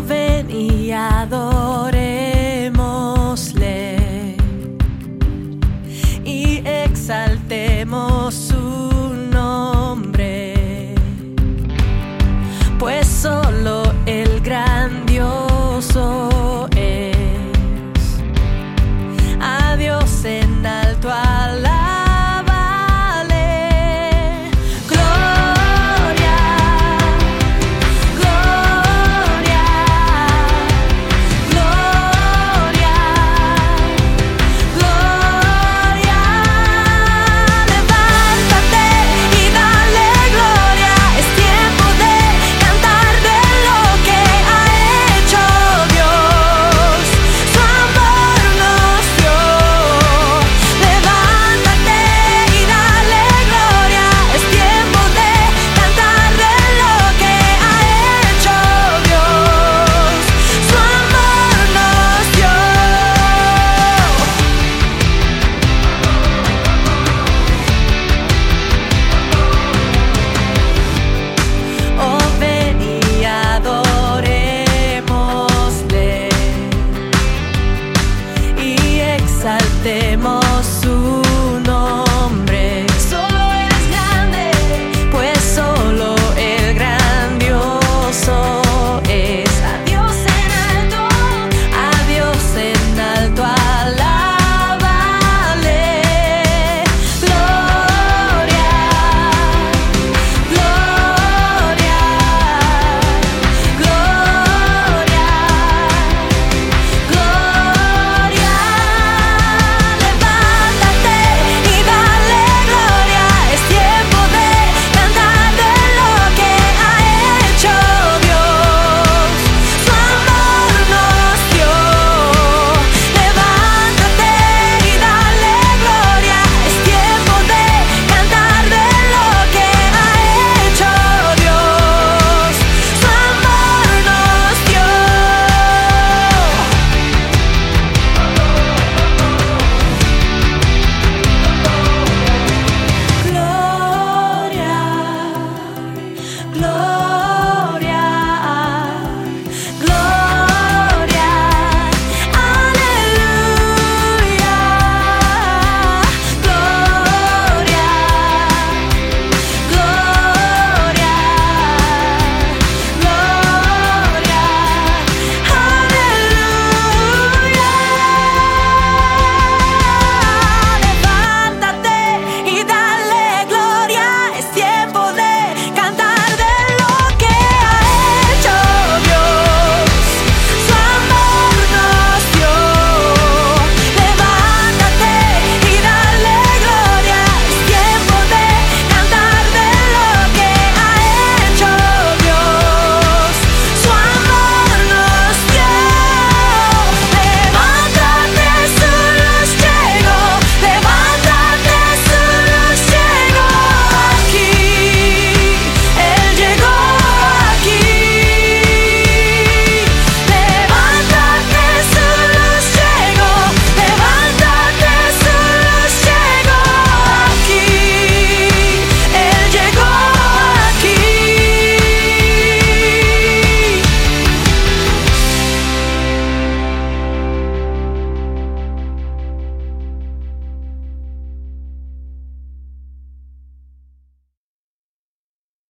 venía a adorar.